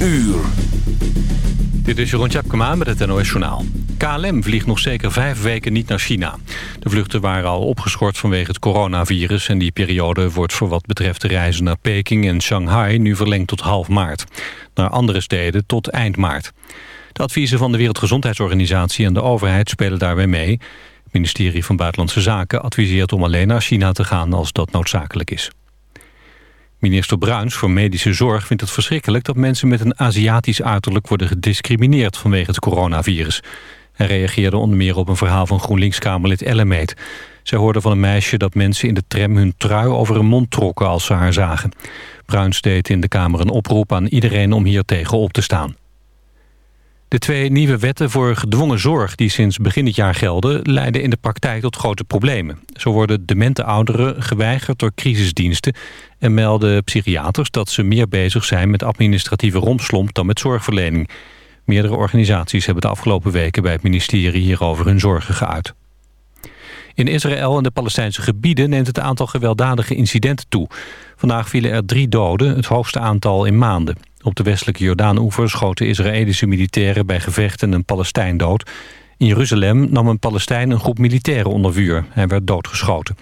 uur. Dit is Jeroen Tjepkema met het NOS Journaal. KLM vliegt nog zeker vijf weken niet naar China. De vluchten waren al opgeschort vanwege het coronavirus... en die periode wordt voor wat betreft de reizen naar Peking en Shanghai... nu verlengd tot half maart. Naar andere steden tot eind maart. De adviezen van de Wereldgezondheidsorganisatie en de overheid spelen daarbij mee. Het ministerie van Buitenlandse Zaken adviseert om alleen naar China te gaan... als dat noodzakelijk is. Minister Bruins voor Medische Zorg vindt het verschrikkelijk... dat mensen met een Aziatisch uiterlijk worden gediscrimineerd vanwege het coronavirus. Hij reageerde onder meer op een verhaal van GroenLinks-Kamerlid Ellemeet. Zij hoorde van een meisje dat mensen in de tram hun trui over hun mond trokken als ze haar zagen. Bruins deed in de Kamer een oproep aan iedereen om hier tegen op te staan. De twee nieuwe wetten voor gedwongen zorg die sinds begin dit jaar gelden... leiden in de praktijk tot grote problemen. Zo worden demente ouderen geweigerd door crisisdiensten... en melden psychiaters dat ze meer bezig zijn met administratieve rompslomp... dan met zorgverlening. Meerdere organisaties hebben de afgelopen weken bij het ministerie hierover hun zorgen geuit. In Israël en de Palestijnse gebieden neemt het aantal gewelddadige incidenten toe. Vandaag vielen er drie doden, het hoogste aantal in maanden. Op de westelijke Jordaan-oever schoten Israëlische militairen bij gevechten een Palestijn dood. In Jeruzalem nam een Palestijn een groep militairen onder vuur. Hij werd doodgeschoten.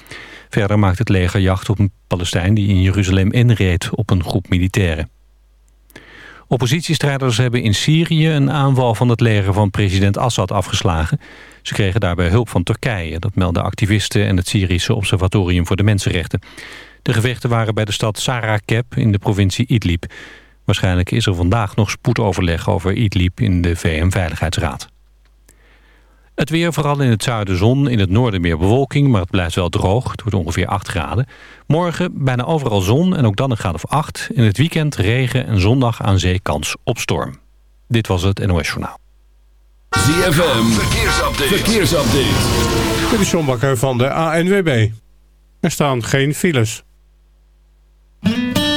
Verder maakt het leger jacht op een Palestijn die in Jeruzalem inreed op een groep militairen. Oppositiestrijders hebben in Syrië een aanval van het leger van president Assad afgeslagen. Ze kregen daarbij hulp van Turkije. Dat melden activisten en het Syrische Observatorium voor de Mensenrechten. De gevechten waren bij de stad Sarakeb in de provincie Idlib. Waarschijnlijk is er vandaag nog spoedoverleg over Idlib in de VN-veiligheidsraad. Het weer, vooral in het zuiden zon, in het noorden meer bewolking... maar het blijft wel droog, het wordt ongeveer 8 graden. Morgen bijna overal zon en ook dan een graad of 8. In het weekend regen en zondag aan zee kans op storm. Dit was het NOS Journaal. ZFM, verkeersupdate. verkeersupdate. Dit is John Bakker van de ANWB. Er staan geen files.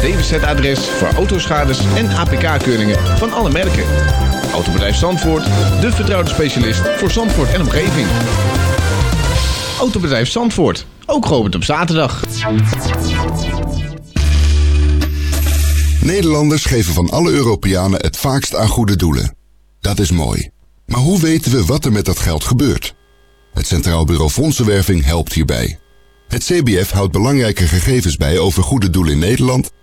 DWZ-adres voor autoschades en APK-keuringen van alle merken. Autobedrijf Zandvoort, de vertrouwde specialist voor Zandvoort en omgeving. Autobedrijf Zandvoort, ook geopend op zaterdag. Nederlanders geven van alle Europeanen het vaakst aan goede doelen. Dat is mooi. Maar hoe weten we wat er met dat geld gebeurt? Het Centraal Bureau Fondsenwerving helpt hierbij. Het CBF houdt belangrijke gegevens bij over goede doelen in Nederland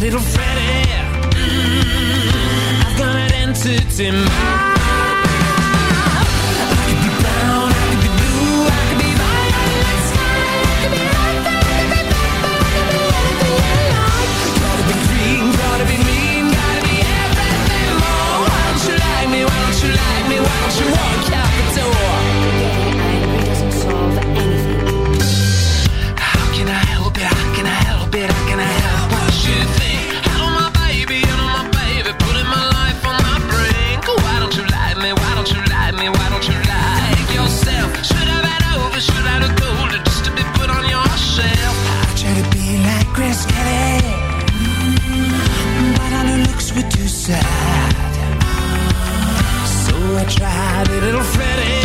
little Freddie. Mm, I've got an entity mind. sad. So I tried it, little Freddy.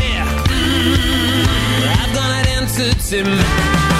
Mm -hmm. I've done it into Tim.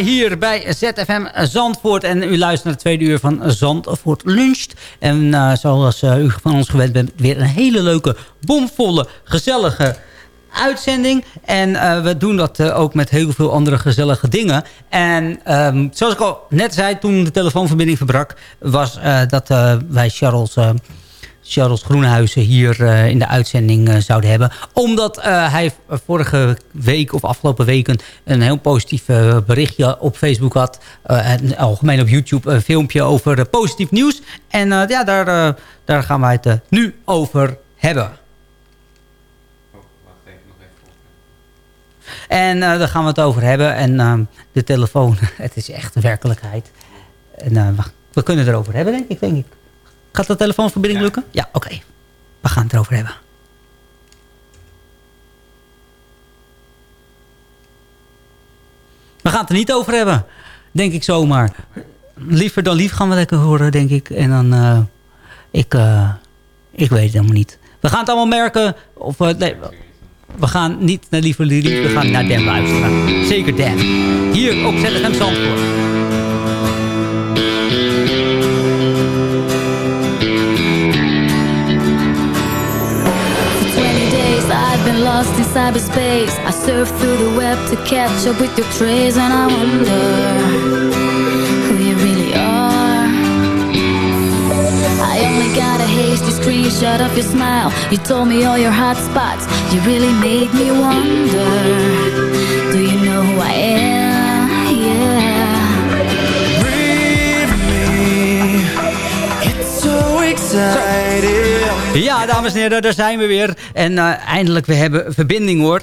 Hier bij ZFM Zandvoort. En u luistert naar het tweede uur van Zandvoort Luncht. En eh, zoals eh, u van ons gewend bent, weer een hele leuke, bomvolle, gezellige uitzending. En eh, we doen dat ook met heel veel andere gezellige dingen. En ehm, zoals ik al net zei toen de telefoonverbinding verbrak... was dat wij Charles... Charles Groenhuizen hier eh, in de uitzending eh, zouden hebben. Omdat eh, hij vorige week of afgelopen weken een heel positief berichtje op Facebook had. en algemeen op YouTube een filmpje over positief nieuws. En ja, daar, daar gaan wij het nu over hebben. En daar gaan we het over hebben. En de telefoon, het is echt een werkelijkheid. En we, we kunnen het erover hebben, denk ik. Denk ik. Gaat de telefoonverbinding lukken? Ja, oké. We gaan het erover hebben. We gaan het er niet over hebben. Denk ik zomaar. Liever dan lief gaan we lekker horen, denk ik. En dan... eh, ik, eh, ik weet het helemaal niet. We gaan het allemaal merken. Of, eh, nee, we gaan niet naar liever lief. We gaan naar Dan luisteren. Zeker Dan. Hier op ZFM Zandvoort. Cyberspace. I surf through the web to catch up with your trace And I wonder who you really are. I only got a hasty screenshot of your smile. You told me all your hot spots. You really made me wonder. Do you know who I am? Ja, dames en heren, daar zijn we weer. En eh, eindelijk, we hebben verbinding hoor.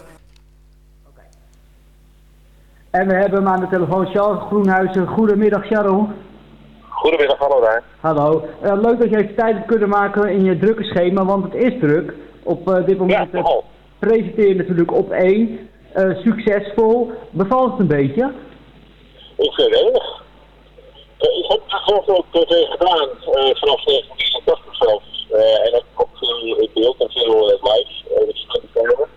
En we hebben hem aan de telefoon, Charles Groenhuizen. Goedemiddag, Charles. Goedemiddag, hallo daar. Hallo. Eh, leuk dat je even tijd hebt kunnen maken in je drukke schema, want het is druk. Op uh, dit moment ja, presenteer je natuurlijk op één. succesvol. Bevalt het een beetje? Ik vind het erg. Ik heb het volgens veel tegen gedaan vanaf 19 80 zelfs. Eh, en dat komt veel in beeld en veel eh, live. dat is een film.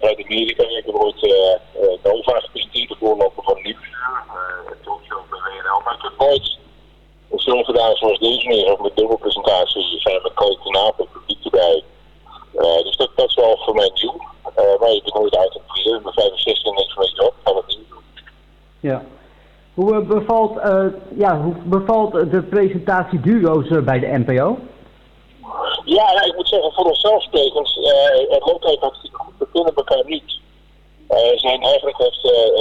Uit Amerika, ik heb ooit eh, Nova gepresenteerd, de voorloper van Nieuwsuur. Uh, talkshow bij WNL. Maar ik heb nooit een film gedaan zoals deze meer. Ook met dubbelpresentaties. Er zijn met coach en publiek erbij. Uh, dus dat, dat is wel voor mij nieuw. Uh, maar je bent nooit uit een 65 en 65 niks mee job. Ga het niet doen. Ja. Hoe eh, bevalt, eh, ja, hoe bevalt de presentatie duo's eh, bij de NPO? Ja, ik moet zeggen, voor onszelf sprekend, eh het loopt eigenlijk hartstikke goed. We kunnen elkaar niet. Eh zijn eigenlijk heeft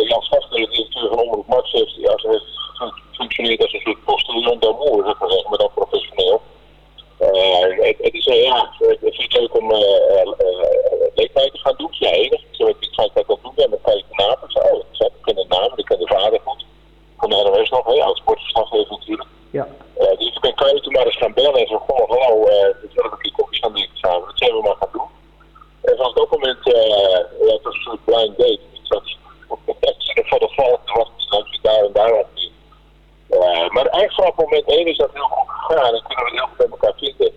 Jan Schachter, de directeur van Omroep Max, heeft, ja, ze heeft gefunctioneerd als een soort postillon d'amour, zeg maar maar dan professioneel. Het, het is, ja, ik vind het leuk om uh, leeftijd te gaan doen. Ja, enig. Ik niet vaak dat ik dat doen ben met Kijk de naam. Ik ken de naam, ik ken de vader goed. Van de NOS nog, heel oud sportverslaggever natuurlijk. Ja. Uh, dus ik ben Kijk toen maar eens gaan bellen en zo, goh, hallo, uh, ik wil een keer koffie gaan drinken samen. Dat zijn we maar gaan doen. En vanaf dat moment, uh, ja, het was een soort blind date. Ik zat op de van de valk te wachten, dan daar en daar op. Uh, eigenlijk vanaf moment 1 is dat heel goed gegaan en kunnen we heel goed met elkaar vinden.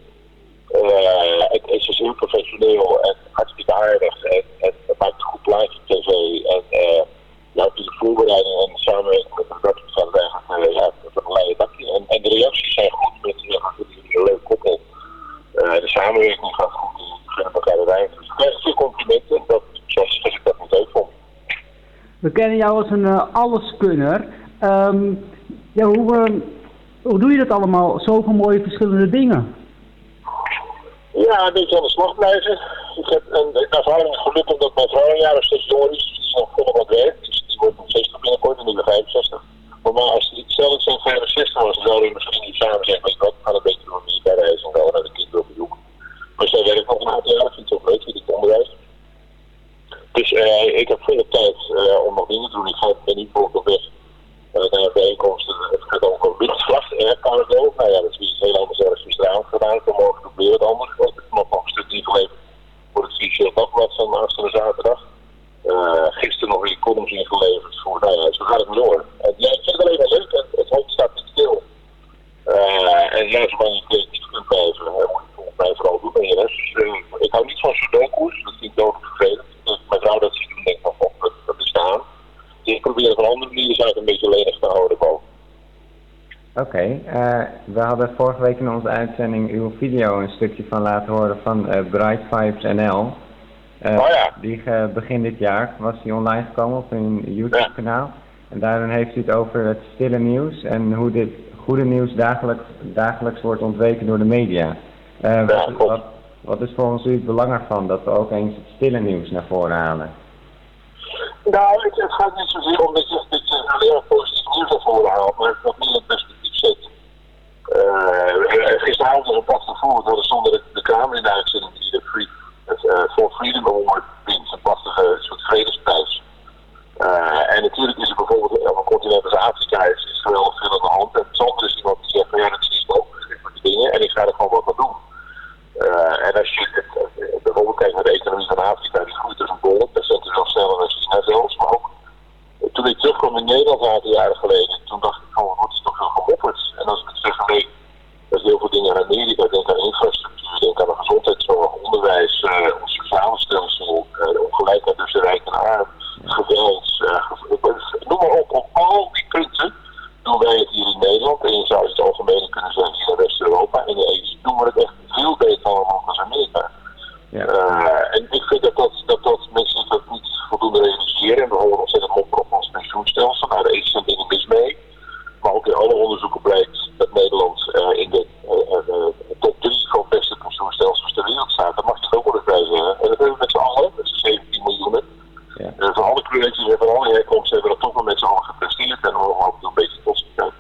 Eh, het, het is heel professioneel en hartstikke aardig en, en het maakt een goed plaatje op tv. En uh, ja, de voorbereiding en de samenwerking met de gaat eigenlijk uh, ja, van een leien dakje. En, en de reacties zijn goed, mensen zeggen dat jullie een leuk koppel. Uh, de samenwerking gaat goed, die gunnen elkaar de wijn. Dus ik krijg veel complimenten, dat, zoals, ik dat niet leuk vond. We kennen jou als een uh, alleskunner. Um, ja, hoe, uh, hoe doe je dat allemaal? Zoveel mooie verschillende dingen. Ja, een beetje aan de slag blijven. Ik heb een ervaring gelukkig dat mijn vrouw een jaar of steeds jonger is. Die nog volop wat werk. Dus die wordt nog 60 binnenkort en nu weer 65. Maar, maar als die stel dat ze 65 was, dan zouden we misschien niet samen zeggen. Wat, we gaan een beetje door niet bij reizen en gaan we naar de kinderen op bezoek. Maar zij werkt nog een aantal jaar, vind ik ook leuk, vind ik onderwijs. Dus uh, ik heb veel tijd uh, om nog dingen te doen. Ik ga, ben niet bijvoorbeeld weg uh, naar bijeenkomsten. Het gaat over luchtvacht, aircargo. Nou ja, dat is iets heel anders dan gisteravond gedaan. Vanmorgen doe ik weer wat anders. Ik heb nog een stuk ingeleverd voor het Financieel Dagblad van aanstaande zaterdag. Uh, gisteren nog weer columns ingeleverd voor, nou ja, zo gaat het door. En ja, ik vind het alleen maar leuk. Het, het hoofd staat niet stil. Uh, en ja, zolang je creatief kunt blijven, uh, moet je volgens mij doen. En je rest, ik hou niet van sudoku's, dat vind ik dodelijk vervelend. Dus mijn vrouw dat ziet en denkt van, dat, dat. Dus ik probeer een andere manier zaken een beetje lenig te houden boven. Oké, we hadden vorige week in onze uitzending uw video een stukje van laten horen van uh, Bright Vibes NL. Uh, oh ja. Die begin dit jaar was die online gekomen op een YouTube kanaal. Ja. En daarin heeft u het over het stille nieuws en hoe dit goede nieuws dagelijks, dagelijks wordt ontweken door de media. ja, wat, wat, wat is volgens u het belang ervan dat we ook eens het stille nieuws naar voren halen? Nou, het, het gaat niet zozeer om dat je, dat je alleen maar positief nieuws naar voren haalt, maar dat meer in perspectief zet. Uh, gisteravond was een prachtig voorbeeld, we zonder de, de Kamer in de uitzending die de Free, het For Freedom Award wint, een prachtige soort vredesprijs. Uh, en natuurlijk is er bijvoorbeeld op een continent als Afrika is, is geweldig veel aan de hand. En Sander is iemand die zegt van ja, dat is mogelijk voor die dingen en ik ga er gewoon wat aan doen. Uh, en als je het, bijvoorbeeld kijkt naar de economie van Afrika, die groeit als een bol, percentueel sneller dan China zelfs, maar ook toen ik terugkwam in Nederland een aantal jaren geleden, toen dacht ik van, wordt er toch veel gemopperd. En als ik het vergeleek met heel veel dingen in Amerika, denk aan infrastructuur, denk aan de gezondheidszorg, onderwijs, uh, ons sociale stelsel, uh, de ongelijkheid tussen rijk en arm, geweld, uh, noem maar op, op al die punten doen wij het hier in Nederland. En je zou het algemeen kunnen zeggen hier in West-Europa. En de doen we het echt veel beter dan als Amerika. Ja. Uh, en ik vind dat, dat, dat, dat mensen zich dat niet voldoende realiseren. En we horen ontzettend mopperen op ons pensioenstelsel. Nou, daar is zijn dingen mis mee. Maar ook in alle onderzoeken blijkt dat Nederland uh, in de uh, top 3 van beste pensioenstelsels ter wereld staat. Daar mag je het ook wel eens bij zeggen. En dat hebben we met z'n allen, met z'n 17 miljoen. Ja. Uh, van alle kleurtjes en van alle herkomsten hebben we dat toch wel met z'n allen gepresteerd. En we mogen ook een beetje trots zijn.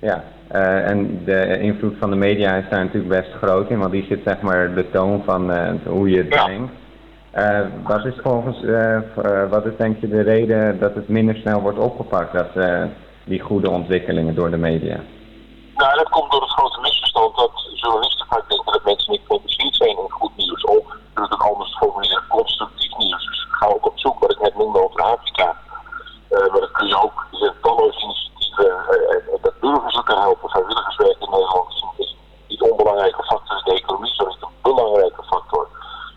Ja, uh, en de invloed van de media is daar natuurlijk best groot in, want die zit zeg maar de toon van uh, hoe je het ja. denkt. Uh, wat is volgens, wat is denk je de reden dat het minder snel wordt opgepakt, dat, die goede ontwikkelingen door de media? Nou, dat komt door het grote misverstand dat journalisten vaak denken dat mensen niet geïnteresseerd zijn in goed nieuws. Of dat het anders formuleren constructief nieuws. Dus ga ook op zoek wat ik net noemde over Afrika. Uh, maar dat kun je ook, er zijn talloze initiatieven, uh, dat burgers elkaar helpen, vrijwilligerswerk in Nederland is een niet onbelangrijke factor in de economie, zo is het een belangrijke factor.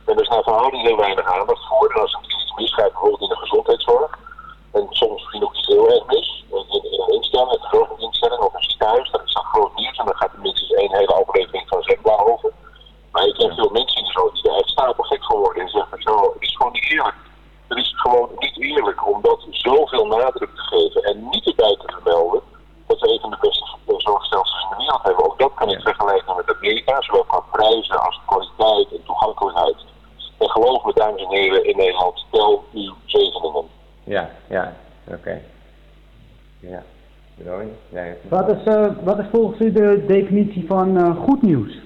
En er is naar verhouding heel weinig aandacht voor. En als er iets misgaat, bijvoorbeeld in de gezondheidszorg, en soms misschien ook iets heel erg mis, in, in, in een instelling, een verzorgingsinstelling of een ziekenhuis, dat is dan groot nieuws en dan gaat er minstens één hele aflevering van Zembla over. Maar ik ken veel mensen die, zo, die er echt stapelgek van worden en zeggen zo, het is gewoon niet eerlijk. Het is gewoon niet eerlijk om dat zoveel nadruk te geven en niet erbij te vermelden dat we een van de beste zorgstelsels in de wereld hebben. Ook dat kan ik vergelijken met Amerika, zowel qua prijzen als kwaliteit en toegankelijkheid. En geloof me, dames en heren, in Nederland, tel uw zegeningen. Ja, ja, oké. Okay. Ja, wat, is, uh, wat is volgens u de definitie van uh, goed nieuws?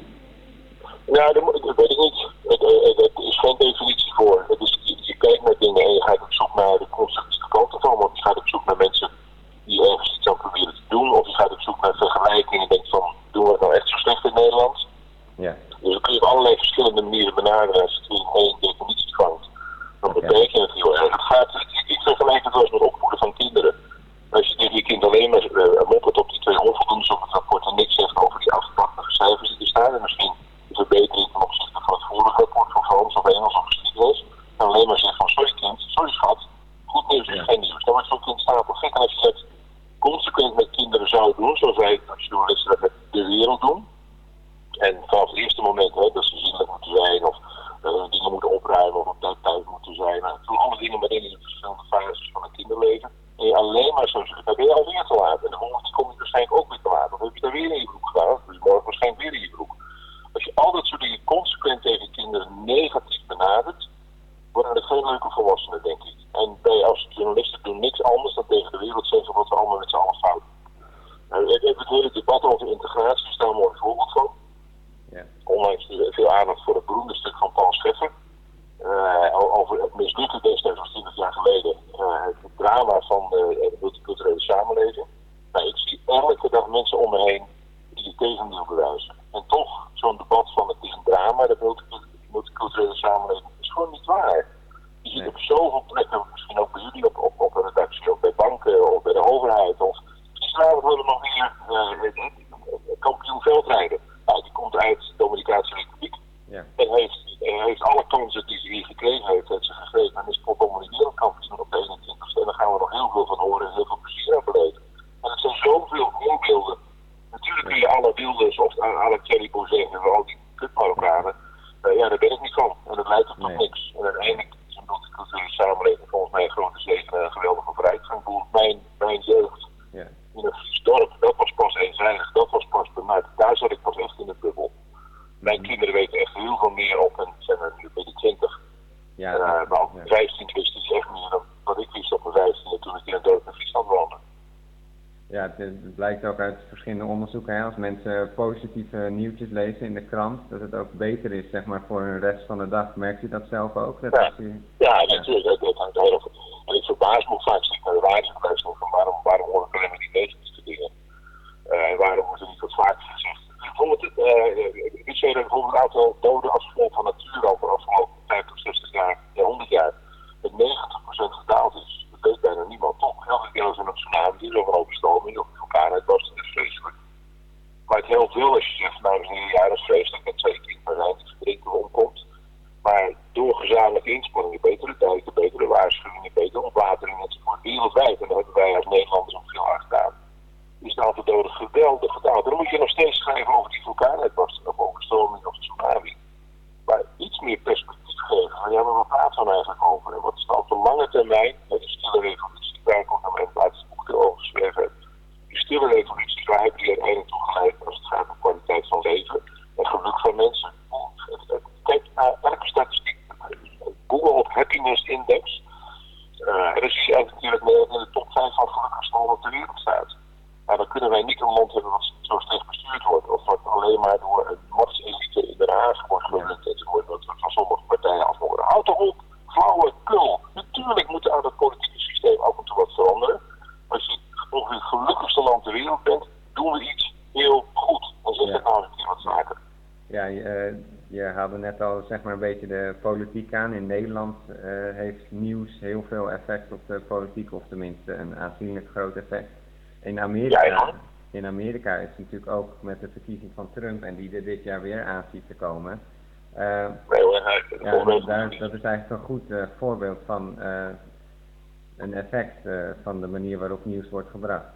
Krant, dat het ook beter is zeg maar, voor de rest van de dag. Merkt u dat zelf ook? Dat Ja. u- Ja, natuurlijk, dat, dat hangt heel veel. En ik verbaas me ook vaak als ik naar de radio luister van waarom, waarom hoor ik alleen maar die negatieve dingen. Eh, en waarom wordt er niet wat vaker gezegd. Bijvoorbeeld, uh, ik zei dat bijvoorbeeld het aantal doden als gevolg van natuurrampen voor de afgelopen 50, 60 jaar, ja, 100 jaar, met 90% gedaald is. Dat weet bijna niemand. Toch, elke keer als er een tsunami is of een overstroming of een vulkaanuitbarsting, dat is vreselijk. Maar het helpt wel als je zegt, nou, dat is een jaar dat is vreselijk dat twee kinderen zijn die verdrinken of omkomt. Maar door gezamenlijke inspanningen, betere dijken, betere waarschuwingen, betere ontwatering enzovoort, wereldwijd, en dat hebben wij als Nederlanders ook veel aan gedaan, is het aantal doden geweldig gedaald. En dan moet je nog steeds schrijven over die vulkaanuitbarsting of overstroming of tsunami. Maar iets meer perspectief geven van ja, maar waar praten we nou eigenlijk over? En wat is nou op de lange termijn, met de stille revolutie, daar komt naar mijn laatste boek over geschreven heb. Die stille revoluties, waar hebben die uiteindelijk toe geleid als het gaat om kwaliteit van leven en geluk van mensen? Kijk naar elke statistiek. Google op Happiness Index. Eh, en dan zie je eigenlijk natuurlijk Nederland in de top 5 van gelukkigste landen ter wereld staat. Maar dan kunnen wij niet een land hebben wat zo slecht bestuurd wordt. Of wat alleen maar door een machtselite in Den Haag wordt gerund enzovoort. Dat we van sommige partijen af worden. Houd toch op, flauwekul. Natuurlijk moet er aan het politieke systeem af en toe wat veranderen. Maar als je ongeveer het gelukkigste land ter wereld bent, doen we iets heel goed. Dan zeg het nou eens een keer wat zaken. Ja, je, eh, je haalde net al zeg maar een beetje de politiek aan. In Nederland eh, heeft nieuws heel veel effect op de politiek, of tenminste een aanzienlijk groot effect. In Amerika, in Amerika is het natuurlijk ook met de verkiezing van Trump en die er dit jaar weer aan ziet te komen. eh, ja, daar, dat is eigenlijk een goed eh, voorbeeld van een effect van de manier waarop nieuws wordt gebracht.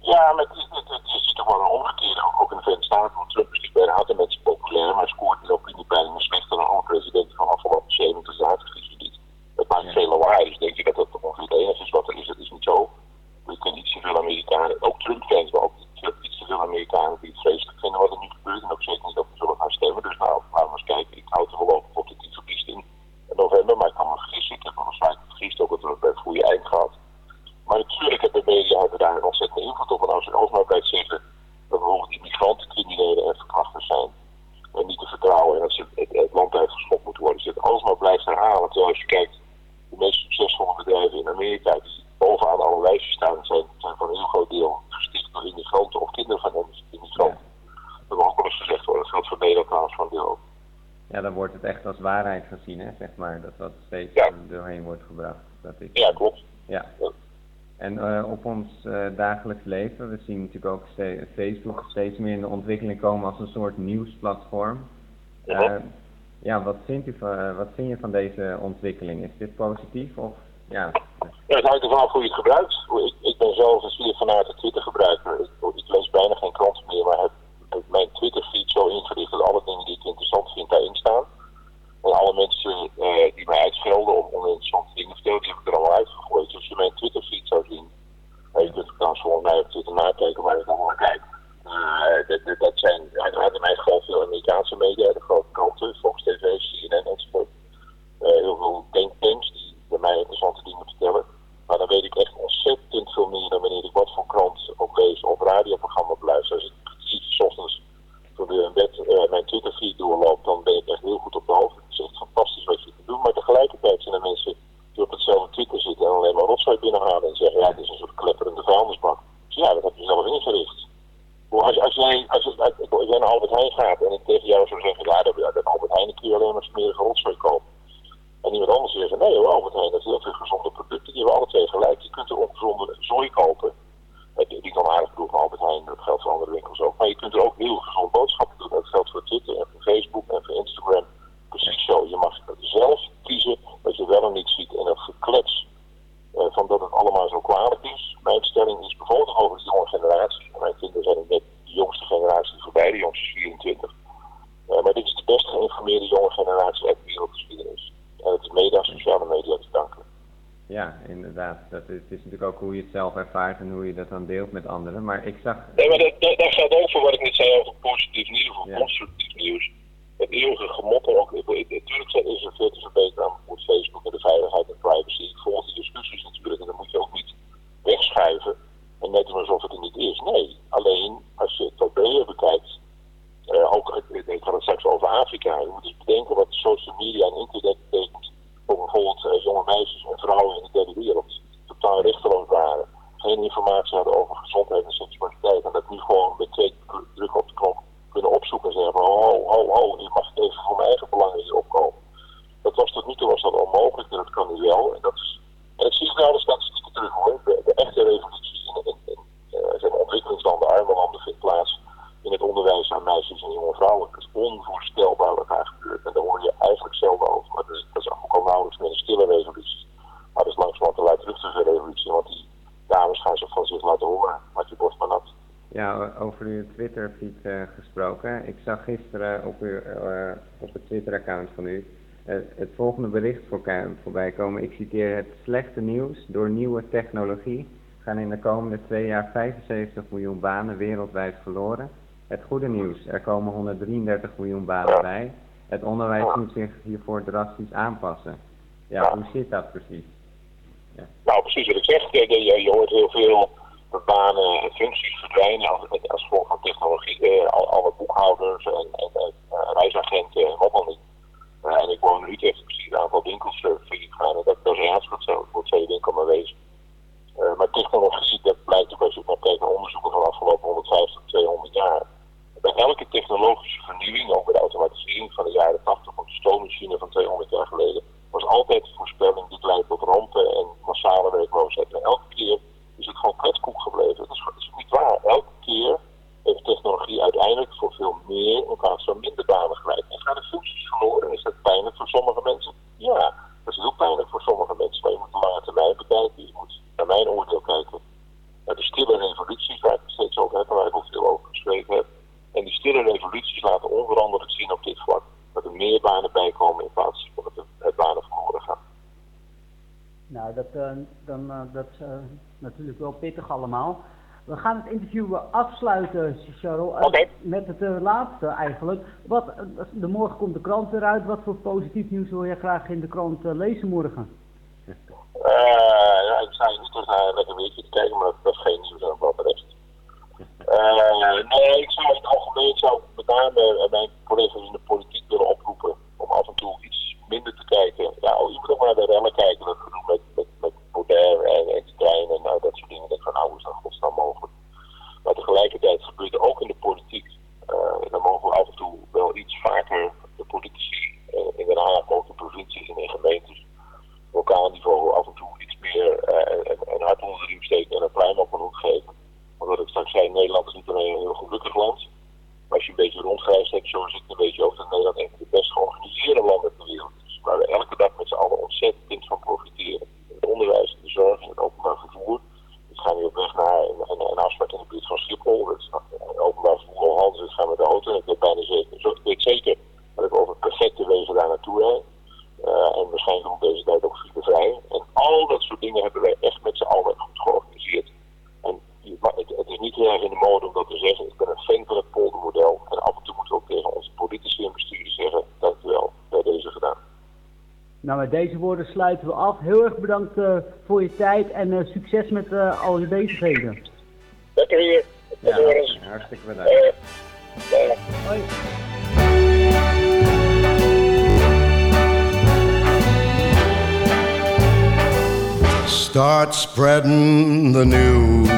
Ja, maar het is, het, het, je ziet toch wel een omgekeerde, ook, ook in de Verenigde Staten. Want Trump is natuurlijk bij de harde mensen populair, maar scoort in opiniepeilingen slechter dan alle presidenten van afgelopen 70 jaar. Je niet. Dat maakt veel lawaai, dus denk je dat dat ongeveer het enige is wat er is. Dat is niet zo. Je kent niet zoveel Amerikanen, ook Trump-fans, maar ook niet, niet zoveel Amerikanen die het vreselijk vinden wat er nu gebeurt. En ook zeker niet dat we zullen gaan stemmen. Dus nou, laten we eens kijken. Ik houd er wel op het niet verkiest in november, maar ik kan me vergissen. Ik heb me waarschijnlijk vergist ook dat we het goede eind gehad. Maar natuurlijk hebben de media hebben daar een ontzettende invloed op. En als er alsmaar blijft zeggen dat bijvoorbeeld immigranten criminelen en verkrachters zijn. En niet te vertrouwen en dat ze het, het land uitgeschopt moeten worden. Je het alsmaar blijft herhalen. Terwijl als je kijkt, de meest succesvolle bedrijven in Amerika die bovenaan alle lijstjes staan, zijn, zijn voor een heel groot deel gesticht door immigranten of kinderen van immigranten. Dat mag ook wel eens gezegd worden. Dat geldt voor Nederland trouwens van deel ook. Ja, dan wordt het echt als waarheid gezien, hè, zeg maar, dat wat steeds doorheen wordt gebracht. Dat is, Ja, klopt. Ja. En eh, op ons eh, dagelijks leven, we zien natuurlijk ook Facebook steeds meer in de ontwikkeling komen als een soort nieuwsplatform. Ja. Eh, ja, wat vindt, u van, wat vind je van deze ontwikkeling? Is dit positief of ja, Ja, het hangt ervan af hoe je het gebruikt. Ik, ik ben zelf een zeer fanatiek Twitter-gebruiker. Ik, ik lees bijna geen kranten meer, maar heb, heb mijn Twitter-feed zo ingericht dat alle dingen die ik interessant vind daarin staan. Alle mensen eh, die mij uitschelden om oninteressante dingen te vertellen, die heb ik er allemaal uitgegooid. Dus als je mijn Twitter-feed zou zien, je kunt trouwens gewoon mij op Twitter nakijken waar ik allemaal kijk. Eh, dat, dat, dat zijn uiteraard in mijn geval veel Amerikaanse media, de grote kranten, Fox TV, CNN enzovoort. Eh, heel veel denktanks die bij mij interessante dingen vertellen. Maar dan weet ik echt ontzettend veel meer dan wanneer ik wat voor krant ook lees of radioprogramma beluister. Als ik 's ochtends voor de bed eh, mijn Twitterfeed doorloop, dan ben ik echt heel goed op de hoogte. Het is echt fantastisch wat je kunt doen. Maar tegelijkertijd zijn er mensen die op hetzelfde Twitter zitten en alleen maar rotzooi binnenhalen en zeggen, ja, het is een soort klepperende vuilnisbak. Dus ja, dat heb je zelf ingericht. Als, als, jij, als, als jij naar Albert Heijn gaat en ik tegen jou zou zeggen, ja, dat, dat Albert Heijn kun je alleen maar smerige rotzooi kopen. En iemand anders zegt, nee hoor, Albert Heijn heeft heel veel gezonde producten. Die hebben alle twee gelijk. Je kunt er ongezonde zooi kopen. Eh, Die kan aardig bedoel van Albert Heijn, dat geldt voor andere winkels ook. Maar je kunt er ook heel gezond boodschappen doen. Dat geldt voor Twitter en voor Facebook en voor Instagram. Precies zo. Je mag zelf kiezen wat je wel en niet ziet. En dat geklets eh, van dat het allemaal zo kwalijk is. Mijn stelling is bijvoorbeeld over de jonge generatie. En mijn kinderen zijn net de jongste generatie voorbij, de jongste is 24. Eh, maar dit is de best geïnformeerde jonge generatie uit de wereldgeschiedenis. En het is mede aan sociale media te danken. Ja, inderdaad. Dat is, het is natuurlijk ook hoe je het zelf ervaart en hoe je dat dan deelt met anderen. Maar ik zag... Nee, maar dat, dat, dat gaat over wat ik net zei over positief nieuws of constructief nieuws. Het eeuwige gemoppel ook. Natuurlijk is er veel te verbeteren aan Facebook en de veiligheid en privacy. Ik volg die discussies natuurlijk en dat moet je ook niet wegschuiven. En net doen alsof het er niet is. Nee, alleen als je het breder bekijkt, eh, ook, ik, ik had het straks over Afrika. Je moet eens bedenken wat social media en internet betekent voor bijvoorbeeld eh, jonge meisjes en vrouwen in de derde wereld. Die totaal rechteloos waren. Geen informatie hadden over gezondheid en seksualiteit. En dat nu gewoon met twee dru- drukken op de knop kunnen opzoeken en zeggen van ho, ho, ho, hier mag ik even voor mijn eigen belangen hier opkomen. Dat was tot nu toe was dat onmogelijk en dat kan nu wel. En dat en ik zie het nou de statistieken terug hoor. De, echte revolutie in, in, in eh, ontwikkelingslanden, arme landen vindt plaats in het onderwijs aan meisjes en jonge vrouwen. Het is onvoorstelbaar wat daar gebeurt. En daar hoor je eigenlijk zelden over. Maar dat is, dat is ook al nauwelijks meer een stille revolutie. Maar dat is langzamerhand een luidruchtige revolutie. Want die dames gaan zich van zich laten horen. Maak je borst maar nat. Ja, over uw Twitter-feed eh, gesproken. Ik zag gisteren op, uw, eh, op het Twitter-account van u eh, het volgende bericht voorbij komen. Ik citeer het slechte nieuws. Door nieuwe technologie gaan in de komende twee jaar 75 miljoen banen wereldwijd verloren. Het goede nieuws, er komen 133 miljoen banen bij. Het onderwijs moet zich hiervoor drastisch aanpassen. Ja, hoe zit dat precies? Nou, precies wat ik zeg. Je, je, je hoort heel veel banen en functies verdwijnen als, als gevolg van technologie. Eh, al- alle boekhouders en, en, en eh, reisagenten en wat dan niet. Eh, en ik woon in Utrecht, zie een aantal winkels failliet gaan. En dat, dat is ernstig zo. Wordt twee winkel maar wezen. Maar technologie, dat blijkt ook als je naar kijkt naar onderzoeken van de afgelopen 150, 200 jaar. Bij elke technologische vernieuwing, ook bij de automatisering van de jaren 80 of de stoommachine van 200 jaar geleden, was altijd de voorspelling die leidt tot rampen en massale werkloosheid keer is het gewoon kletskoek gebleven. Dat is, dat is niet waar. Elke keer heeft technologie uiteindelijk voor veel meer in plaats van minder banen geleid. En gaan de functies verloren? Is dat pijnlijk voor sommige mensen? Ja, dat is heel pijnlijk voor sommige mensen. Maar je moet de lange termijn bekijken. Je moet naar mijn oordeel kijken naar de stille revoluties waar ik het steeds over heb en waar ik ook veel over geschreven heb. En die stille revoluties laten onveranderlijk zien op dit vlak dat er meer banen bijkomen in plaats van dat er eh, banen verloren gaan. Nou, dat, eh, dan, eh, dat is eh, natuurlijk wel pittig allemaal. We gaan het interview eh, afsluiten, Charles, eh, met het eh, laatste eigenlijk. Wat, de morgen komt de krant eruit. Wat voor positief nieuws wil jij graag in de krant lezen morgen? Eh, ja, ik sta hier niet eens naar een lekker weertje te kijken, maar dat, is geen nieuws aan wat betreft. Nee, ik zou in het algemeen zou met name mijn collega's in de politiek willen oproepen om af en toe iets minder te kijken. Ja, oh, je moet ook maar naar de rellen kijken, dat met, met, met Baudet en, en en nou, dat soort dingen. Dat van nou, hoe is dat godsnaam mogelijk? Maar tegelijkertijd gebeurt er ook in de politiek. Eh, en dan mogen we af en toe wel iets vaker de politici uh, in Den Haag, ook de provincies en in gemeentes, lokaal niveau af en toe iets meer eh, en, en hart onder de riem steken en een pluim op een hoek geven. Want ik straks zei, Nederland is niet alleen een heel gelukkig land. Maar als je een beetje rondgereisd hebt, zo zit een beetje over dat Nederland een van de best georganiseerde landen ter wereld is. Waar we elke dag met z'n allen ontzettend van profiteren onderwijs, de zorg en het openbaar vervoer. we gaan nu op weg naar een, een, afspraak in de buurt van Schiphol. Het openbaar vervoer al handig, gaan we de auto. En ik weet bijna zeker, ik zeker dat ik over perfecte wegen daar naartoe rijd. Eh, en waarschijnlijk om deze tijd ook vrij. En al dat soort dingen hebben wij deze woorden sluiten we af. Heel erg bedankt eh, voor je tijd en eh, succes met eh, al je bezigheden. Lekker hier. Ja, hartstikke bedankt. Hoi. Start spreading the news.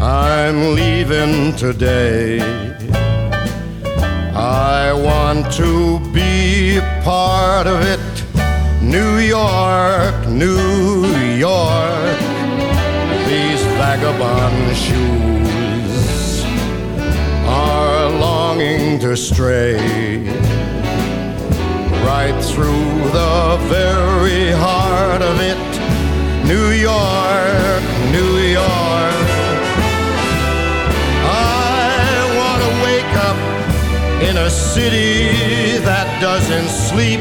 I'm leaving today. I want to be part of it. New York, New York. These vagabond shoes are longing to stray right through the very heart of it. New York, New York. In a city that doesn't sleep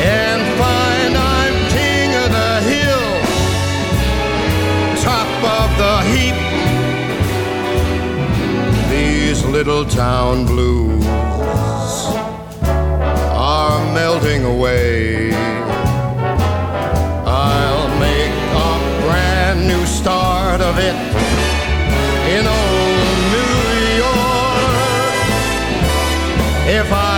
and find I'm king of the hill, top of the heap. These little town blues are melting away. I'll make a brand new start of it If I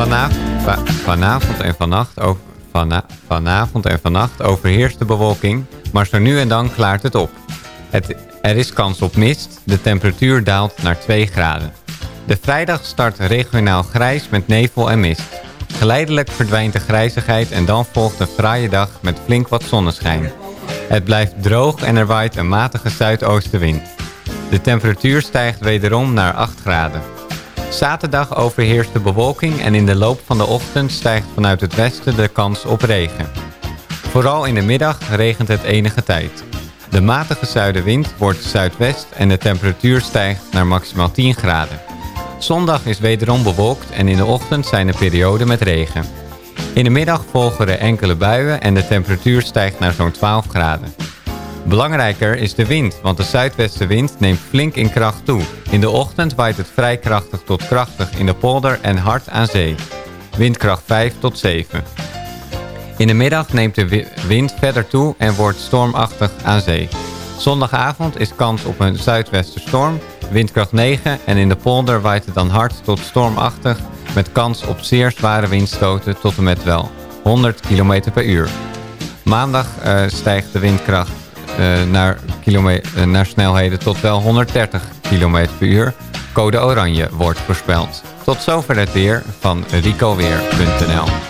Vanavond, va- vanavond en vannacht over, vana- vanavond en overheerst de bewolking, maar zo nu en dan klaart het op. Het, er is kans op mist, de temperatuur daalt naar 2 graden. De vrijdag start regionaal grijs met nevel en mist. Geleidelijk verdwijnt de grijzigheid en dan volgt een fraaie dag met flink wat zonneschijn. Het blijft droog en er waait een matige zuidoostenwind. De temperatuur stijgt wederom naar 8 graden. Zaterdag overheerst de bewolking en in de loop van de ochtend stijgt vanuit het westen de kans op regen. Vooral in de middag regent het enige tijd. De matige zuidenwind wordt zuidwest en de temperatuur stijgt naar maximaal 10 graden. Zondag is wederom bewolkt en in de ochtend zijn er perioden met regen. In de middag volgen er enkele buien en de temperatuur stijgt naar zo'n 12 graden. Belangrijker is de wind, want de zuidwestenwind neemt flink in kracht toe. In de ochtend waait het vrij krachtig tot krachtig in de polder en hard aan zee. Windkracht 5 tot 7. In de middag neemt de wi- wind verder toe en wordt stormachtig aan zee. Zondagavond is kans op een zuidwesterstorm, windkracht 9 en in de polder waait het dan hard tot stormachtig met kans op zeer zware windstoten tot en met wel 100 km per uur. Maandag eh, stijgt de windkracht naar, kilome- eh, naar snelheden tot wel 130 km per uur. Code oranje wordt voorspeld. Tot zover het weer van ricoweer.nl.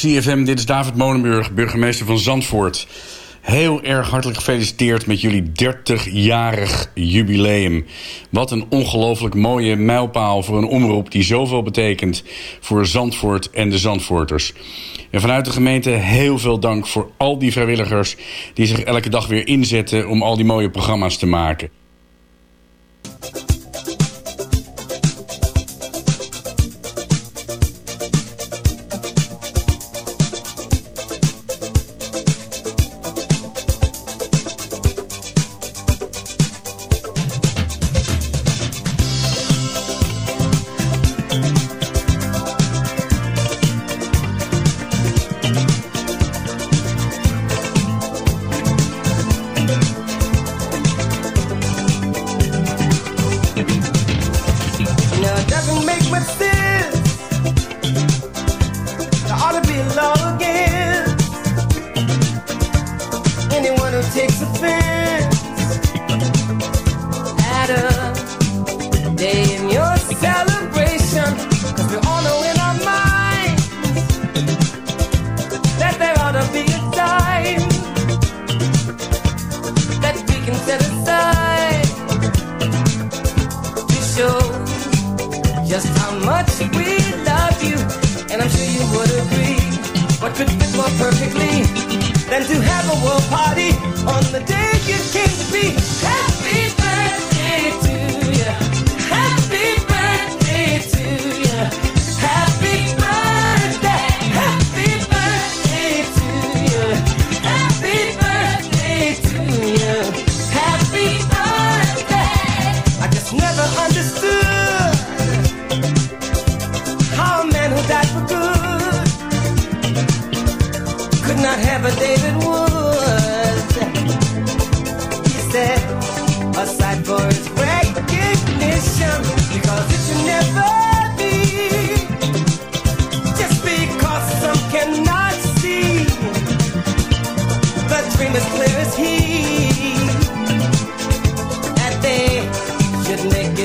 CFM, dit is David Molenburg, burgemeester van Zandvoort. Heel erg hartelijk gefeliciteerd met jullie 30-jarig jubileum. Wat een ongelooflijk mooie mijlpaal voor een omroep die zoveel betekent voor Zandvoort en de Zandvoorters. En vanuit de gemeente heel veel dank voor al die vrijwilligers die zich elke dag weer inzetten om al die mooie programma's te maken.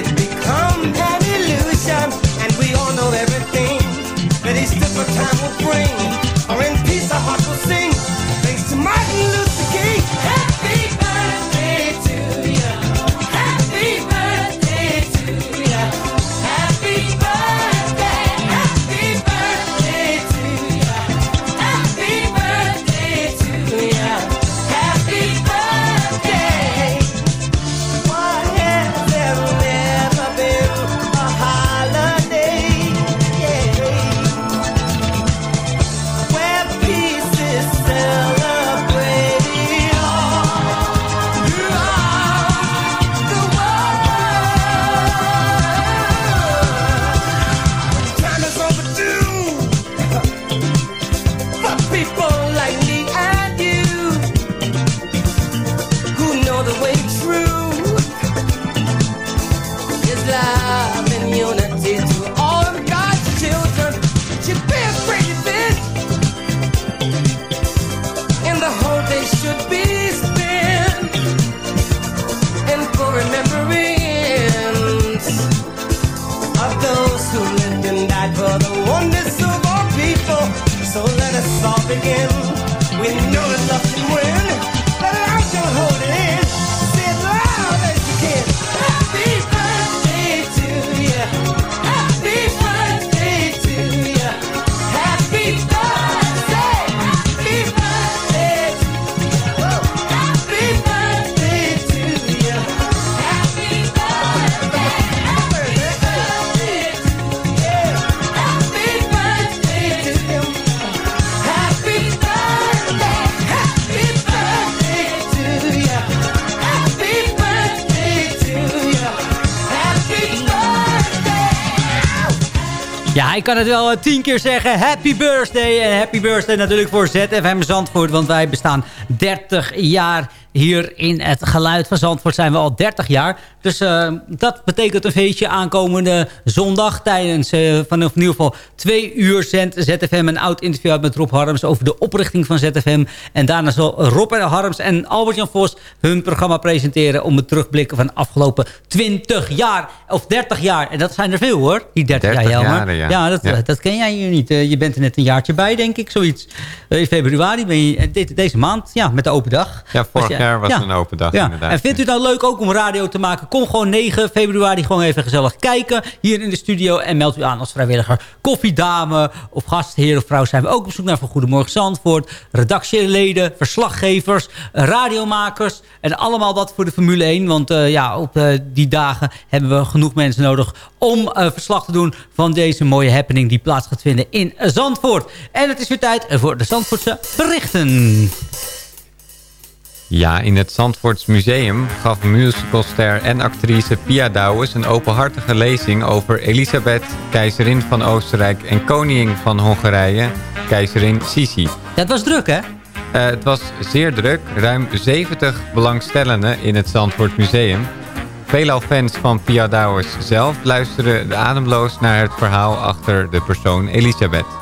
Should make it become an illusion, and we all know everything time will bring. Ja, ik kan het wel eh, tien keer zeggen. Happy birthday. En happy birthday natuurlijk voor ZFM Zandvoort. Want wij bestaan 30 jaar hier in het geluid van Zandvoort zijn we al 30 jaar. Dus eh, dat betekent een feestje aankomende zondag. Tijdens eh, vanaf in ieder geval twee uur zendt ZFM een oud interview uit met Rob Harms over de oprichting van ZFM. En daarna zal Rob en Harms en Albert-Jan Vos hun programma presenteren om het terugblikken van de afgelopen 20 jaar of 30 jaar. En dat zijn er veel hoor, die 30, 30 jaar, jaren, ja. ja, dat, Ja. dat ken jij hier niet. Eh, je bent er net een jaartje bij, denk ik, zoiets. In februari ben je, de- deze maand, ja, met de open dag. Ja, vorig jaar was ja. een open dag Ja. inderdaad. En vindt u het nou leuk ook om radio te maken? Kom gewoon 9 februari gewoon even gezellig kijken hier in de studio. En meld u aan als vrijwilliger. Koffiedame of gastheer of vrouw zijn we ook op zoek naar van Goedemorgen Zandvoort. Redactieleden, verslaggevers, radiomakers. En allemaal wat voor de Formule 1. Want eh, ja, op eh, die dagen hebben we genoeg mensen nodig om eh, verslag te doen van deze mooie happening die plaats gaat vinden in Zandvoort. En het is weer tijd voor de Zandvoortse berichten. Ja, in het Zandvoorts Museum gaf musicalster en actrice Pia Douwes een openhartige lezing over Elisabeth, keizerin van Oostenrijk en koningin van Hongarije, keizerin Sisi. Dat was druk, hè? Eh, het was zeer druk. Ruim 70 belangstellenden in het Zandvoort Museum. Veelal fans van Pia Douwes zelf luisterden ademloos naar het verhaal achter de persoon Elisabeth.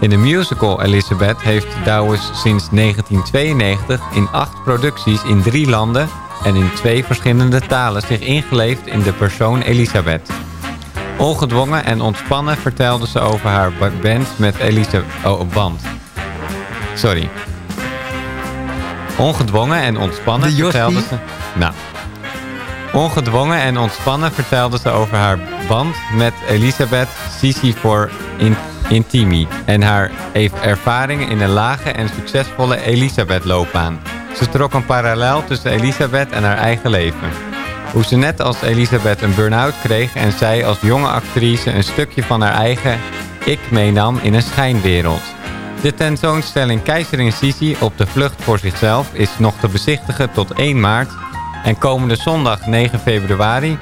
In de musical Elizabeth heeft Douwes sinds 1992 in acht producties in drie landen en in twee verschillende talen zich ingeleefd in de persoon Elisabeth. Ongedwongen en ontspannen vertelde ze over haar ba- band met Elisabeth... Oh, band. Sorry. Ongedwongen en ontspannen vertelde ze... Nou. Ongedwongen en ontspannen vertelde ze over haar band met Elisabeth Sisi voor in, Intimi en haar ervaringen in een lage en succesvolle Elisabeth-loopbaan. Ze trok een parallel tussen Elisabeth en haar eigen leven. Hoe ze net als Elisabeth een burn-out kreeg en zij als jonge actrice een stukje van haar eigen ik meenam in een schijnwereld. De tentoonstelling Keizerin Sisi op de vlucht voor zichzelf is nog te bezichtigen tot 1 maart. En komende zondag 9 februari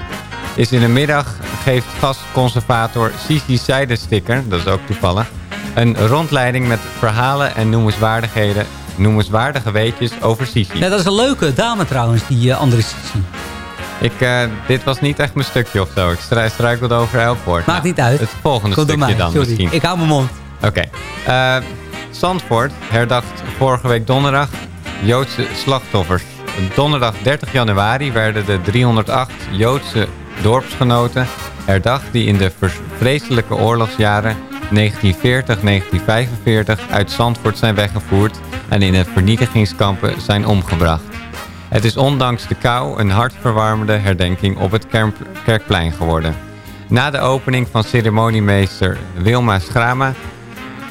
is in de middag geeft gastconservator Sisi Zijdensticker, dat is ook toevallig, een rondleiding met verhalen en noemenswaardigheden, noemenswaardige weetjes over Sisi. Ja, dat is een leuke dame trouwens, die eh, andere Sissi. Ik, eh, dit was niet echt mijn stukje of zo. Ik stru- struikelde over elk woord. Maakt niet uit. Het volgende Komt stukje mij, dan sorry. misschien. Ik hou mijn mond. Oké. Eh, Zandvoort herdacht vorige week donderdag Joodse slachtoffers. Donderdag 30 januari werden de 308 Joodse dorpsgenoten herdacht... die in de vreselijke oorlogsjaren 1940-1945 uit Zandvoort zijn weggevoerd... en in de vernietigingskampen zijn omgebracht. Het is ondanks de kou een hartverwarmende herdenking op het Kerkplein geworden. Na de opening van ceremoniemeester Wilma Schrama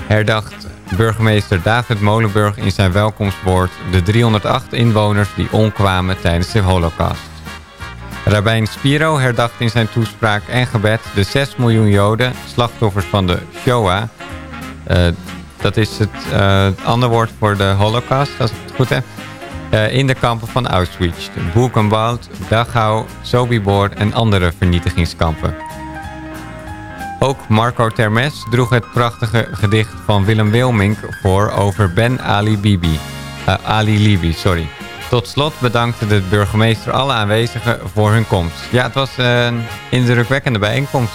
herdacht burgemeester David Molenburg in zijn welkomstwoord de 308 inwoners die omkwamen tijdens de holocaust. Rabbijn Spiro herdacht in zijn toespraak en gebed de 6 miljoen Joden, slachtoffers van de Shoah. Eh, dat is het eh, andere woord voor de holocaust, als ik het goed heb. Eh, in de kampen van Auschwitz, Buchenwald, Dachau, Sobibor en andere vernietigingskampen. Ook Marco Termes droeg het prachtige gedicht van Willem Wilmink voor over Ben Ali Bibi. Ali Libi, sorry. Tot slot bedankte de burgemeester alle aanwezigen voor hun komst. Ja, het was een indrukwekkende bijeenkomst.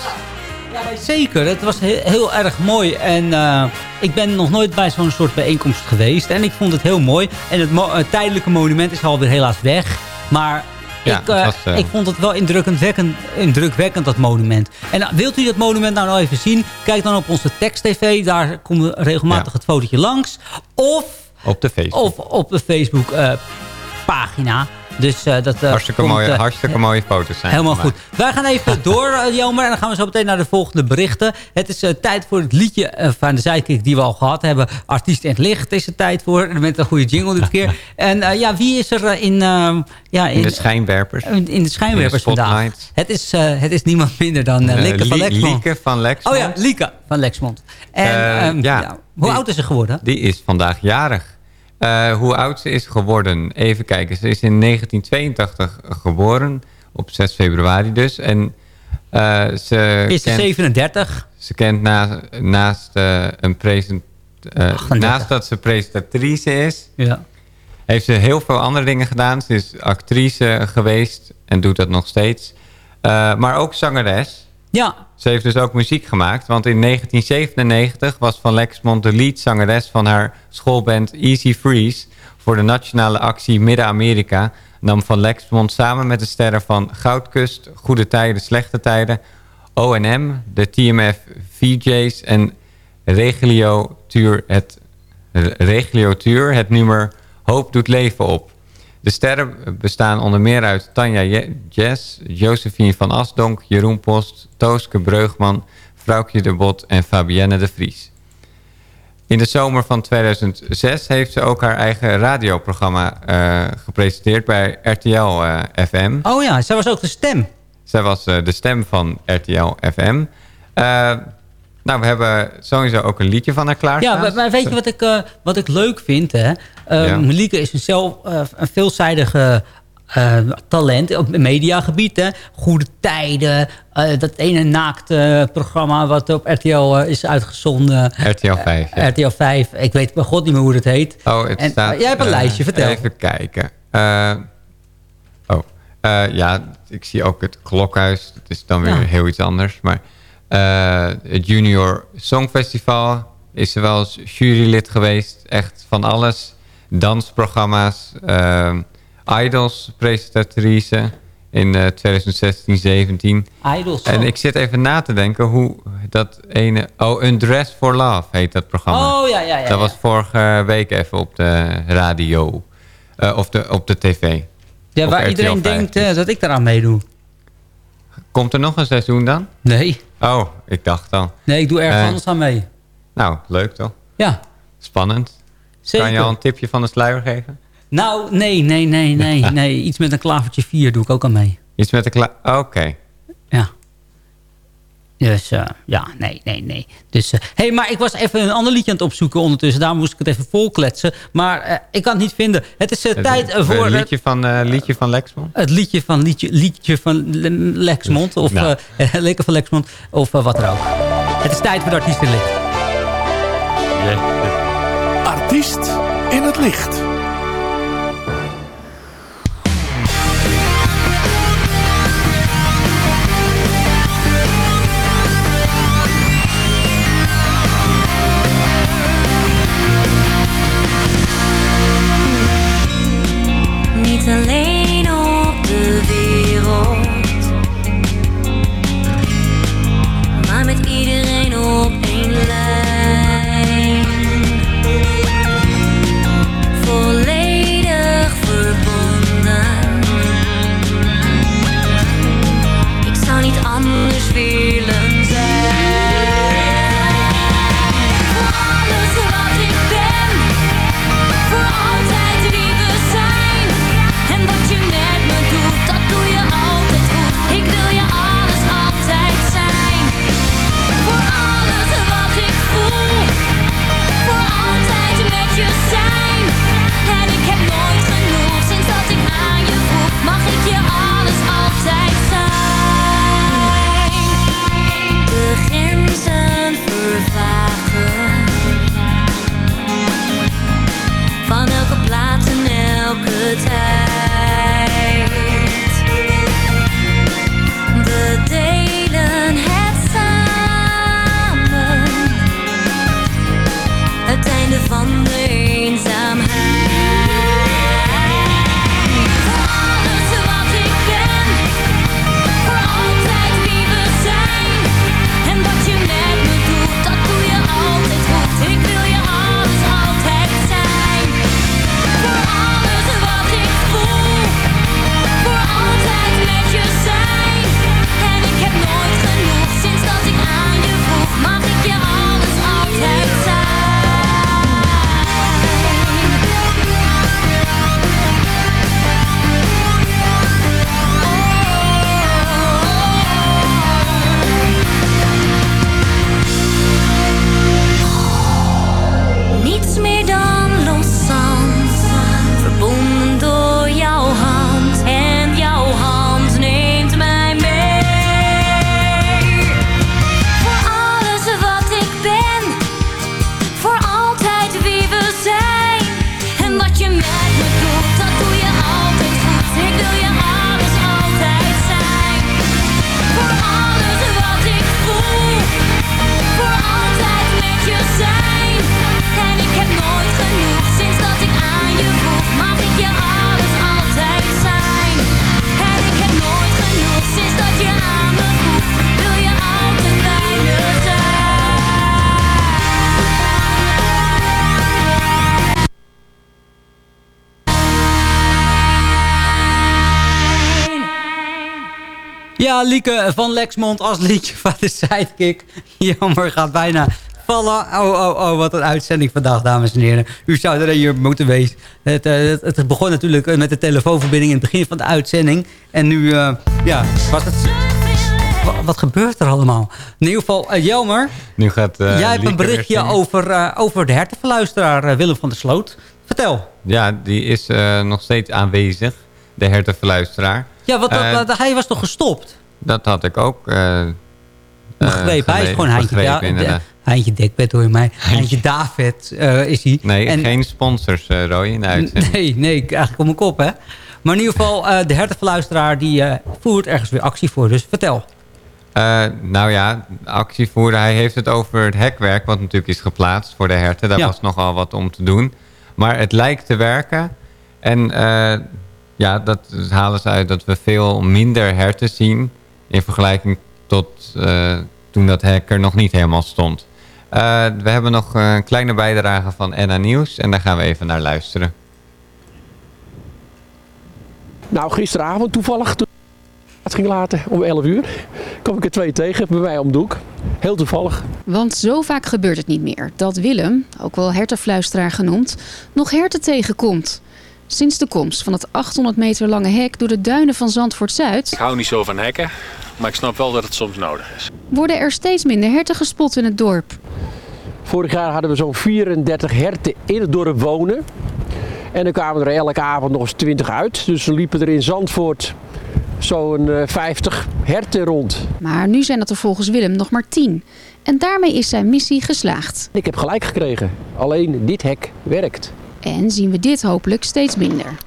Zeker, het was heel, heel erg mooi. En eh, ik ben nog nooit bij zo'n soort bijeenkomst geweest. En ik vond het heel mooi. En het mo- het tijdelijke monument is alweer helaas weg. Maar Ja, ik, eh, was, eh, ik vond het wel indrukwekkend, indrukwekkend, dat monument. En wilt u dat monument nou, nou even zien? Kijk dan op onze tekst-tv. Daar komt regelmatig het fotootje langs. Of, Op de Facebook. of op de Facebook-pagina. dus eh, dat, eh, hartstikke, komt, mooie, eh, hartstikke mooie foto's zijn Helemaal goed. Wij gaan even door, Jelmer. En dan gaan we zo meteen naar de volgende berichten. Het is tijd voor het liedje van de Sidekick die we al gehad hebben. Artiest in het licht is het tijd voor. En met een goede jingle dit keer. En ja, wie is er in... eh, ja, In de schijnwerpers. In, in de schijnwerpers In de vandaag. Het is, het is niemand minder dan uh, Lieke van Lexmond. Lieke van Lexmond. Oh ja, Lieke van Lexmond. En Eh, ehm, ja, ja, hoe die- oud is ze geworden? Die is vandaag jarig. Eh, hoe oud ze is geworden? Even kijken. Ze is in 1982 geboren. Op 6 februari dus. En eh, ze Is ze kent, 37? Ze kent na, naast, eh, een present, naast dat ze presentatrice is... Ja. heeft ze heel veel andere dingen gedaan. Ze is actrice geweest en doet dat nog steeds. Maar ook zangeres. Ja. Ze heeft dus ook muziek gemaakt. Want in 1997 was Van Lexmond de leadzangeres van haar schoolband Easy Freeze. Voor de nationale actie Midden-Amerika nam Van Lexmond samen met de sterren van Goudkust, Goede Tijden, Slechte Tijden, O&M, de TMF VJ's en Regio Tuur het, Tuur het nummer Hoop doet leven op. De sterren bestaan onder meer uit Tanja Je- Jess, Josephine van Asdonk, Jeroen Post, Tooske Breugman, Vrouwtje de Bot en Fabienne de Vries. In de zomer van 2006 heeft ze ook haar eigen radioprogramma eh, gepresenteerd bij RTL eh, FM. Oh ja, zij was ook de stem. Zij was eh, de stem van RTL FM. Eh, nou, we hebben sowieso ook een liedje van haar klaarstaan. Ja, maar, weet je wat ik, eh, wat ik leuk vind? Hè? Eh, Ja. Lieke is een, zelf, eh, een veelzijdige eh, talent op het mediagebied. Hè? Goede tijden, eh, dat ene naakte programma wat op RTL eh, is uitgezonden. RTL 5. ja. RTL 5, ik weet bij god niet meer hoe het heet. Oh, het En, staat... eh, jij hebt een eh, lijstje, vertel. Even kijken. Eh, oh, eh, ja, ik zie ook het Klokhuis. Het is dan weer Ja. heel iets anders. Maar eh, het Junior Songfestival is ze wel eens jurylid geweest. Echt van alles. Dansprogramma's. eh, Idols presentatrice in eh, 2016, 17. Idols. En ik zit even na te denken hoe dat ene... Oh, Undress for Love heet dat programma. Oh, ja, ja, ja, Dat was vorige week even op de radio. Eh, of de, op de tv. Ja, waar iedereen 5. denkt eh, dat ik daaraan meedoe. Komt er nog een seizoen dan? Nee. Oh, ik dacht al. Nee, ik doe ergens Eh, anders aan mee. Nou, leuk toch? Ja. Spannend. Zeker. Kan je al een tipje van de sluier geven? Nou, nee, nee, nee, nee, nee. Iets met een klavertje 4 doe ik ook aan mee. Iets met de kla... Oké. Ja. Dus eh, ja, nee, nee, nee. Dus, eh, hey, maar ik was even een ander liedje aan het opzoeken ondertussen. Daar moest ik het even volkletsen. Maar eh, ik kan het niet vinden. Het is eh, tijd voor het, liedje van, eh, liedje van Lexmond? het liedje van, liedje, liedje van Le- Lexmond. Of Nou. eh, Lekker van Lexmond. Of eh, wat er ook. Het is tijd voor de artiestenlicht. Artiest in het licht. Ja, Lieke van Lexmond als liedje van de Sidekick. Jammer, gaat bijna vallen. Oh, oh, oh, wat een uitzending vandaag, dames en heren. U zou er hier moeten wezen. Het, eh, het, het begon natuurlijk eh, met de telefoonverbinding in het begin van de uitzending. En nu, eh, ja, was het... Wa- Wat gebeurt er allemaal? In ieder geval, Jelmer, Nu gaat jij hebt een berichtje over, over de hertenverluisteraar Willem van der Sloot. Vertel. Ja, die is nog steeds aanwezig. De hertenverluisteraar. Ja, wat- hij was toch gestopt? Dat had ik ook Begrepen, hij is gewoon Heintje, begrepen, inderdaad. Heintje Dekbed hoor je mij. Heintje David eh, is hij. Nee, En- geen sponsors, eh Roy, in de uitzending. Nee, nee, eigenlijk op mijn kop, hè. Maar in ieder geval, eh, de hertenverluisteraar die voert ergens weer actie voor. Dus vertel. Nou ja, actievoerder, hij heeft het over het hekwerk... wat natuurlijk is geplaatst voor de herten. Daar Ja. was nogal wat om te doen. Maar het lijkt te werken. En ja, dat halen ze uit dat we veel minder herten zien... in vergelijking tot eh, toen dat hek er nog niet helemaal stond. Eh, we hebben nog een kleine bijdrage van Enna Nieuws... en daar gaan we even naar luisteren. Nou, gisteravond toevallig toen Het ging later, om 11 uur. Kom ik er twee tegen, bij mij om de hoek. Heel toevallig. Want zo vaak gebeurt het niet meer dat Willem, ook wel hertenfluisteraar genoemd, nog herten tegenkomt. Sinds de komst van het 800 meter lange hek door de duinen van Zandvoort-Zuid Ik hou niet zo van hekken, maar ik snap wel dat het soms nodig is. worden er steeds minder herten gespot in het dorp. Vorig jaar hadden we zo'n 34 herten in het dorp wonen. En dan kwamen er elke avond nog eens 20 uit. Dus er liepen er in Zandvoort zo'n eh, 50 herten rond. Maar nu zijn dat er volgens Willem nog maar 10. En daarmee is zijn missie geslaagd. Ik heb gelijk gekregen. Alleen dit hek werkt. En zien we dit hopelijk steeds minder.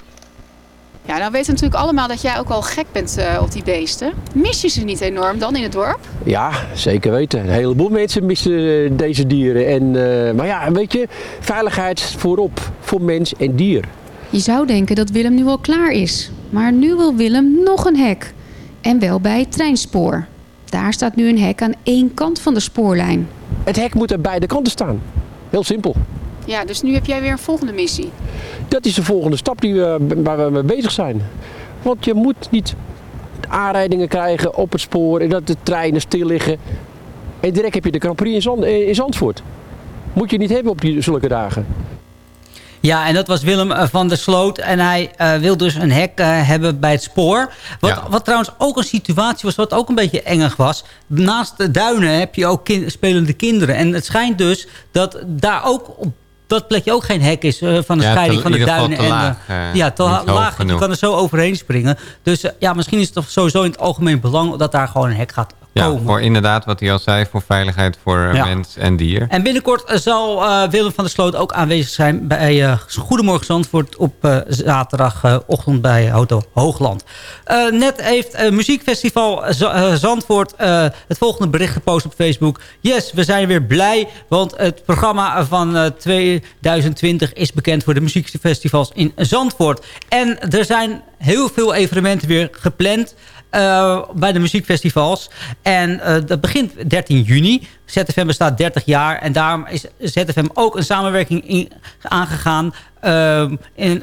Ja, nou weten we natuurlijk allemaal dat jij ook al gek bent eh, op die beesten. Mis je ze niet enorm dan in het dorp? Ja, zeker weten. Een heleboel mensen missen eh, deze dieren. En, eh, maar ja, weet je, veiligheid voorop voor mens en dier. Je zou denken dat Willem nu al klaar is. Maar nu wil Willem nog een hek. En wel bij het treinspoor. Daar staat nu een hek aan één kant van de spoorlijn. Het hek moet aan beide kanten staan. Heel simpel. Ja, dus nu heb jij weer een volgende missie. Dat is de volgende stap die we, waar we mee bezig zijn. Want je moet niet aanrijdingen krijgen op het spoor en dat de treinen stil liggen. En direct heb je de Grand Prix in, Zand, eh, in Zandvoort. Moet je niet hebben op die, zulke dagen. Ja, en dat was Willem eh, van der Sloot. En hij eh, wil dus een hek hebben bij het spoor. Wat, wat trouwens ook een situatie was, wat ook een beetje engig was. Naast de duinen heb je ook spelende kinderen. En het schijnt dus dat daar ook op dat plekje ook geen hek is eh, van de Ja, scheiding van de duinen. te en, laag, eh, ja, te laag. Je kan er zo overheen springen. Dus eh, ja, misschien is het toch sowieso in het algemeen belang dat daar gewoon een hek gaat Ja, komen. voor inderdaad wat hij al zei, voor veiligheid voor eh, Ja. mens en dier. En binnenkort eh, zal eh, Willem van der Sloot ook aanwezig zijn bij Goedemorgen Zandvoort op zaterdagochtend bij Hoto Hoogland. Net heeft muziekfestival Zandvoort het volgende bericht gepost op Facebook. Yes, we zijn weer blij, want het programma van eh, 2020 is bekend voor de muziekfestivals in Zandvoort. En er zijn heel veel evenementen weer gepland eh, bij de muziekfestivals. En eh, dat begint 13 juni. ZFM bestaat 30 jaar. En daarom is ZFM ook een samenwerking in, aangegaan... eh,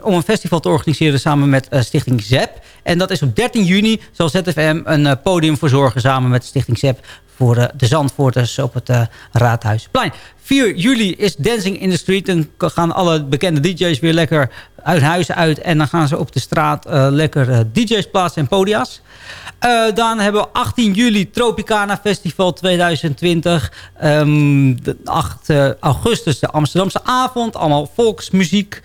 om een festival te organiseren samen met Stichting ZEP. En dat is op 13 juni zal ZFM een podium verzorgen... samen met Stichting ZEP de Zandvoorters op het eh, Raadhuisplein. 4 juli is Dancing in the Street. Dan gaan alle bekende DJ's weer lekker uit huis uit. En dan gaan ze op de straat eh, lekker eh, DJ's plaatsen en podia's. Dan hebben we 18 juli Tropicana Festival 2020. Ehm, de 8 eh, augustus de Amsterdamse avond. Allemaal volksmuziek.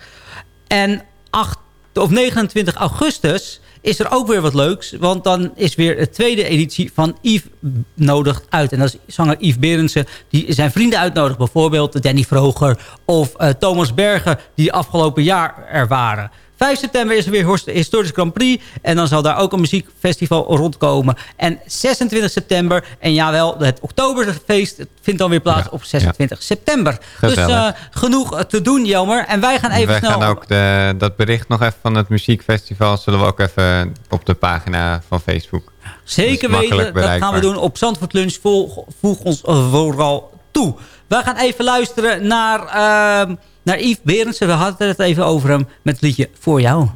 En 8 of 29 augustus is er ook weer wat leuks. Want dan is weer de tweede editie van Yves nodig uit. En dat is zanger Yves Berendsen. Die zijn vrienden uitnodigt. Bijvoorbeeld Danny Vroger of eh, Thomas Berger. Die afgelopen jaar er waren. 5 september is er weer Horst- Historisch Grand Prix. En dan zal daar ook een muziekfestival rondkomen. En 26 september, en jawel, het Oktoberfeest vindt dan weer plaats op 26 september. Dus eh, genoeg te doen, Jelmer. En wij gaan even Wij snel... gaan ook de, dat bericht nog even van het muziekfestival... zullen we ook even op de pagina van Facebook. Zeker is weten, dat gaan we doen op Zandvoort Lunch. Volg, voeg ons vooral toe. Wij gaan even luisteren naar, ehm, naar Yves Berendsen. We hadden het even over hem met het liedje Voor Jou.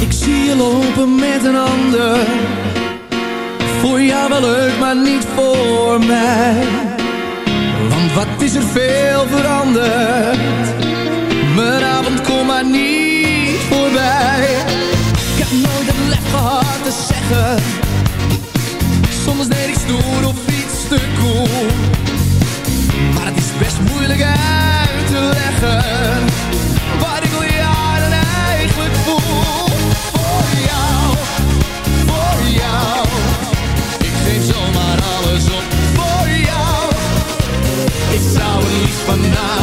Ik zie je lopen met een ander. Voor jou wel leuk, maar niet voor mij. Want wat is er veel veranderd? Mijn avond komt maar niet voorbij. Ik heb nooit het lef gehad Soms deed ik stoer of iets te cool. Maar het is best moeilijk uit te leggen. Wat ik al jaren eigenlijk voel. Voor jou, voor jou. Ik geef zomaar alles op voor jou. Ik zou het liefst vanavond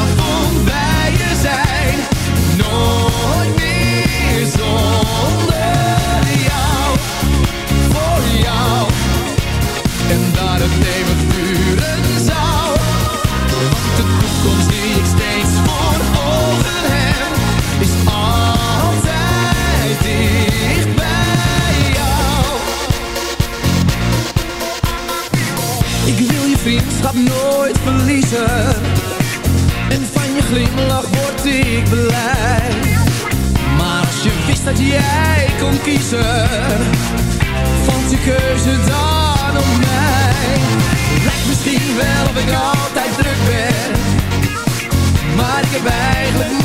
kiezen, vond je keuze dan op mij. Lijkt misschien wel of ik altijd druk ben, maar ik heb eigenlijk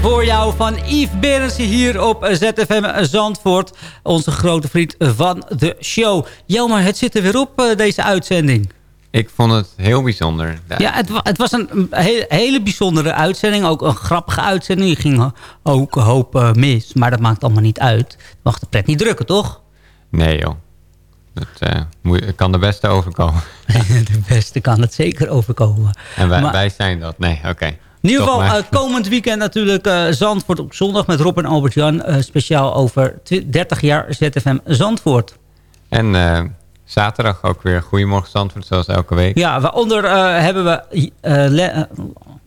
voor jou van Yves Berensen hier op eh, ZFM Zandvoort. Onze grote vriend van de show. Jelmer, het zit er weer op, eh, deze uitzending. Ik vond het heel bijzonder. Ja, het, wa- het was een he- hele bijzondere uitzending. Ook een grappige uitzending. Die ging ook een hoop mis. Maar dat maakt allemaal niet uit. Mag de pret niet drukken, toch? Nee joh. Dat eh, moet, kan de beste overkomen. de beste kan het zeker overkomen. En wij, Maar- wij zijn dat. Nee, oké. In ieder geval, eh, komend weekend natuurlijk eh, Zandvoort op zondag met Rob en Albert-Jan. speciaal over twi- 30 jaar ZFM Zandvoort. En zaterdag ook weer Goedemorgen Zandvoort, zoals elke week. Ja, waaronder eh, hebben we eh, eh,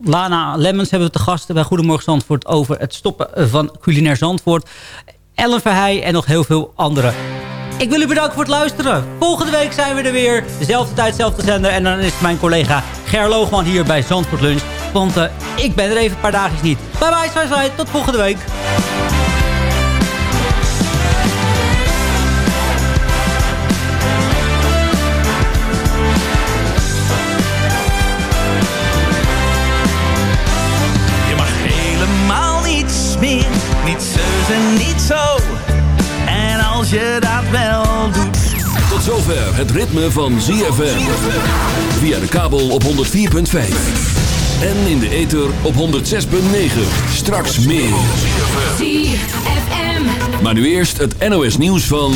Lana Lemmens hebben we te gast bij Goedemorgen Zandvoort... over het stoppen van culinair Zandvoort. Ellen Verheij en nog heel veel anderen. Ik wil u bedanken voor het luisteren. Volgende week zijn we er weer. Dezelfde tijd, dezelfde zender. En dan is mijn collega Ger Loogman hier bij Zandvoort Lunch. Want ik ben er even een paar dagjes niet. Bye bye, bye bye. Tot volgende week. Niet zo. En als je dat wel doet. Tot zover het ritme van ZFM. Via de kabel op 104.5. En in de ether op 106.9. Straks meer. ZFM. Maar nu eerst het NOS nieuws van